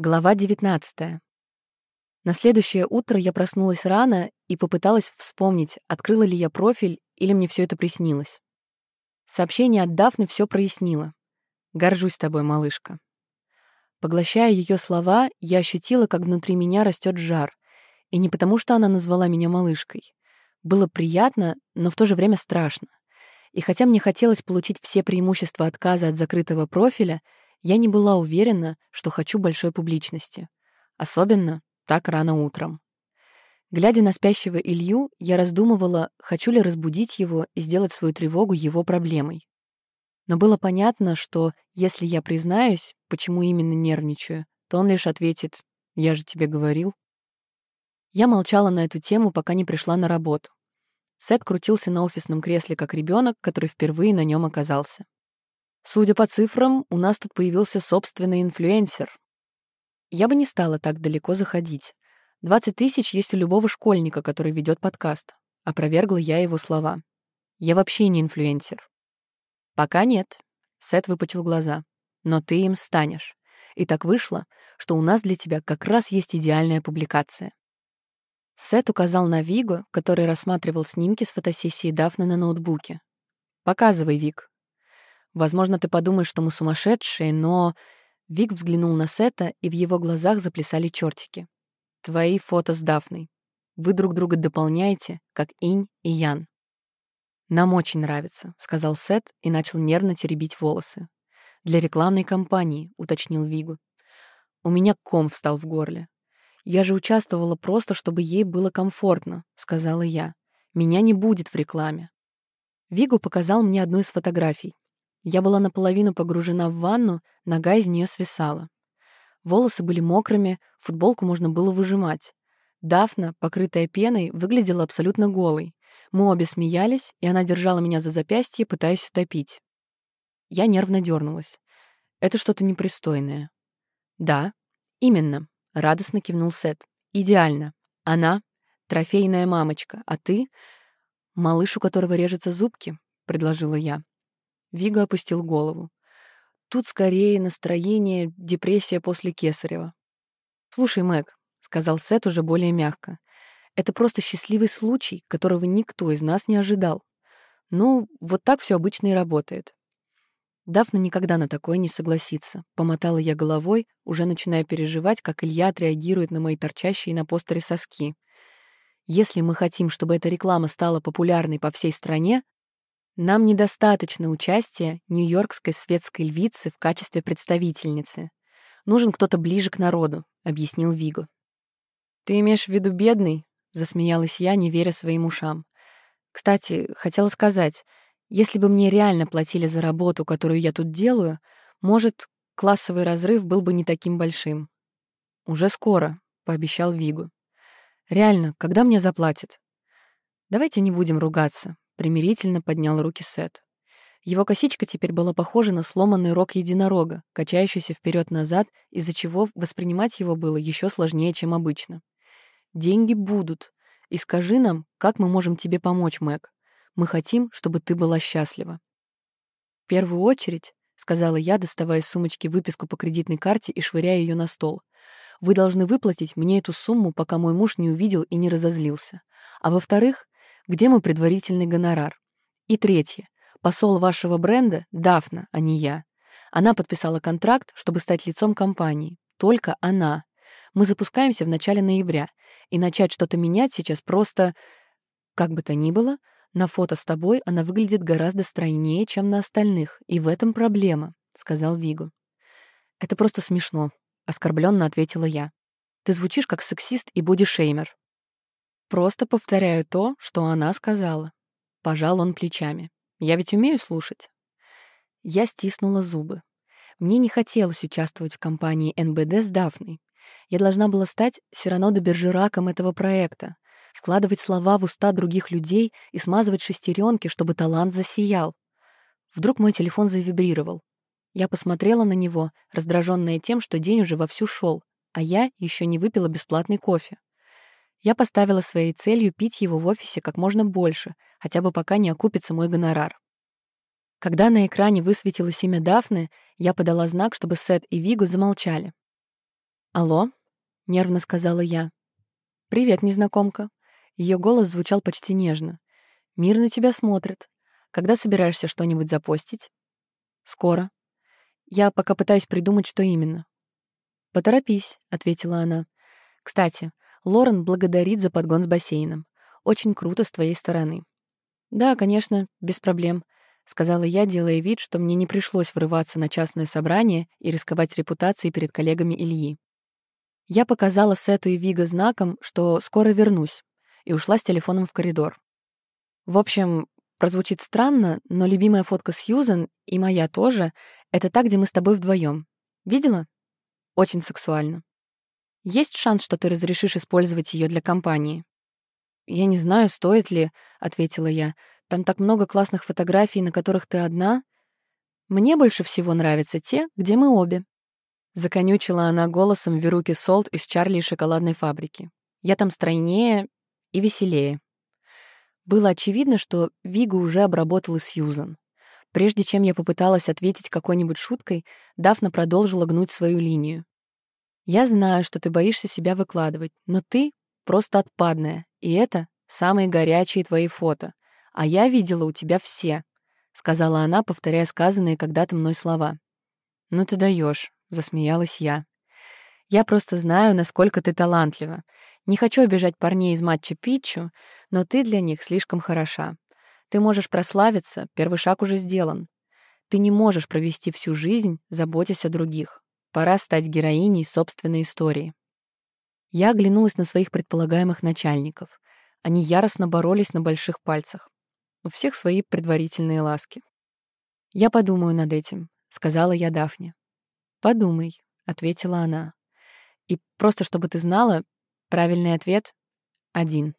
Глава 19. На следующее утро я проснулась рано и попыталась вспомнить, открыла ли я профиль или мне все это приснилось. Сообщение от Дафны все прояснило. «Горжусь тобой, малышка». Поглощая ее слова, я ощутила, как внутри меня растет жар. И не потому, что она назвала меня малышкой. Было приятно, но в то же время страшно. И хотя мне хотелось получить все преимущества отказа от закрытого профиля, я не была уверена, что хочу большой публичности. Особенно так рано утром. Глядя на спящего Илью, я раздумывала, хочу ли разбудить его и сделать свою тревогу его проблемой. Но было понятно, что если я признаюсь, почему именно нервничаю, то он лишь ответит «Я же тебе говорил». Я молчала на эту тему, пока не пришла на работу. Сет крутился на офисном кресле, как ребенок, который впервые на нем оказался. Судя по цифрам, у нас тут появился собственный инфлюенсер. Я бы не стала так далеко заходить. 20 тысяч есть у любого школьника, который ведет подкаст. Опровергла я его слова. Я вообще не инфлюенсер. Пока нет. Сет выпучил глаза. Но ты им станешь. И так вышло, что у нас для тебя как раз есть идеальная публикация. Сет указал на Виго, который рассматривал снимки с фотосессии Дафны на ноутбуке. «Показывай, Вик», Возможно, ты подумаешь, что мы сумасшедшие, но...» Вик взглянул на Сета, и в его глазах заплясали чертики. «Твои фото с Дафной. Вы друг друга дополняете, как инь и ян». «Нам очень нравится», — сказал Сет и начал нервно теребить волосы. «Для рекламной кампании», — уточнил Вигу. У меня ком встал в горле. «Я же участвовала просто, чтобы ей было комфортно», — сказала я. «Меня не будет в рекламе». Вигу показал мне одну из фотографий. Я была наполовину погружена в ванну, нога из нее свисала. Волосы были мокрыми, футболку можно было выжимать. Дафна, покрытая пеной, выглядела абсолютно голой. Мы обе смеялись, и она держала меня за запястье, пытаясь утопить. Я нервно дернулась. Это что-то непристойное. Да, именно, радостно кивнул Сет. Идеально. Она — трофейная мамочка, а ты — малыш, у которого режутся зубки, предложила я. Вига опустил голову. Тут скорее настроение, депрессия после Кесарева. «Слушай, Мэг», — сказал Сет уже более мягко, «это просто счастливый случай, которого никто из нас не ожидал. Ну, вот так все обычно и работает». Дафна никогда на такое не согласится. Помотала я головой, уже начиная переживать, как Илья отреагирует на мои торчащие на постере соски. Если мы хотим, чтобы эта реклама стала популярной по всей стране, нам недостаточно участия нью-йоркской светской львицы в качестве представительницы. Нужен кто-то ближе к народу, объяснил Виго. Ты имеешь в виду бедный? засмеялась я, не веря своим ушам. Кстати, хотела сказать, если бы мне реально платили за работу, которую я тут делаю, может, классовый разрыв был бы не таким большим. Уже скоро, пообещал Вигу. Реально, когда мне заплатят? Давайте не будем ругаться, Примирительно поднял руки Сет. Его косичка теперь была похожа на сломанный рог единорога, качающийся вперед-назад, из-за чего воспринимать его было еще сложнее, чем обычно. «Деньги будут. И скажи нам, как мы можем тебе помочь, Мэг. Мы хотим, чтобы ты была счастлива». «В первую очередь», — сказала я, доставая из сумочки выписку по кредитной карте и швыряя ее на стол, «вы должны выплатить мне эту сумму, пока мой муж не увидел и не разозлился. А во-вторых, где мой предварительный гонорар? И третье. Посол вашего бренда — Дафна, а не я. Она подписала контракт, чтобы стать лицом компании. Только она. Мы запускаемся в начале ноября, и начать что-то менять сейчас просто... Как бы то ни было, на фото с тобой она выглядит гораздо стройнее, чем на остальных, и в этом проблема, — сказал Вигу. Это просто смешно, — оскорбленно ответила я. Ты звучишь как сексист и бодишеймер. Просто повторяю то, что она сказала. Пожал он плечами. Я ведь умею слушать. Я стиснула зубы. Мне не хотелось участвовать в кампании НБД с Дафной. Я должна была стать Сирано де Бержераком этого проекта, вкладывать слова в уста других людей и смазывать шестеренки, чтобы талант засиял. Вдруг мой телефон завибрировал. Я посмотрела на него, раздраженная тем, что день уже вовсю шел, а я еще не выпила бесплатный кофе. Я поставила своей целью пить его в офисе как можно больше, хотя бы пока не окупится мой гонорар. Когда на экране высветилось имя Дафны, я подала знак, чтобы Сет и Вигу замолчали. «Алло?» — нервно сказала я. «Привет, незнакомка». Ее голос звучал почти нежно. «Мир на тебя смотрит. Когда собираешься что-нибудь запостить?» «Скоро. Я пока пытаюсь придумать, что именно». «Поторопись», — ответила она. «Кстати, Лорен благодарит за подгон с бассейном. Очень круто с твоей стороны». «Да, конечно, без проблем», — сказала я, делая вид, что мне не пришлось врываться на частное собрание и рисковать репутацией перед коллегами Ильи. Я показала Сету и Вига знаком, что скоро вернусь, и ушла с телефоном в коридор. В общем, прозвучит странно, но любимая фотка Сьюзен, и моя тоже, это та, где мы с тобой вдвоем. Видела? Очень сексуально. Есть шанс, что ты разрешишь использовать ее для компании? «Я не знаю, стоит ли», — ответила я. «Там так много классных фотографий, на которых ты одна. Мне больше всего нравятся те, где мы обе». Законючила она голосом Веруки Солт из «Чарли и шоколадной фабрики». «Я там стройнее и веселее». Было очевидно, что Вига уже обработала Сьюзан. Прежде чем я попыталась ответить какой-нибудь шуткой, Дафна продолжила гнуть свою линию. «Я знаю, что ты боишься себя выкладывать, но ты просто отпадная, и это самые горячие твои фото. А я видела у тебя все», — сказала она, повторяя сказанные когда-то мной слова. «Ну ты даешь, засмеялась я. «Я просто знаю, насколько ты талантлива. Не хочу обижать парней из матча Питчу, но ты для них слишком хороша. Ты можешь прославиться, первый шаг уже сделан. Ты не можешь провести всю жизнь, заботясь о других. Пора стать героиней собственной истории». Я оглянулась на своих предполагаемых начальников. Они яростно боролись на больших пальцах. У всех свои предварительные ласки. «Я подумаю над этим», — сказала я Дафне. «Подумай», — ответила она. «И просто чтобы ты знала, правильный ответ — один».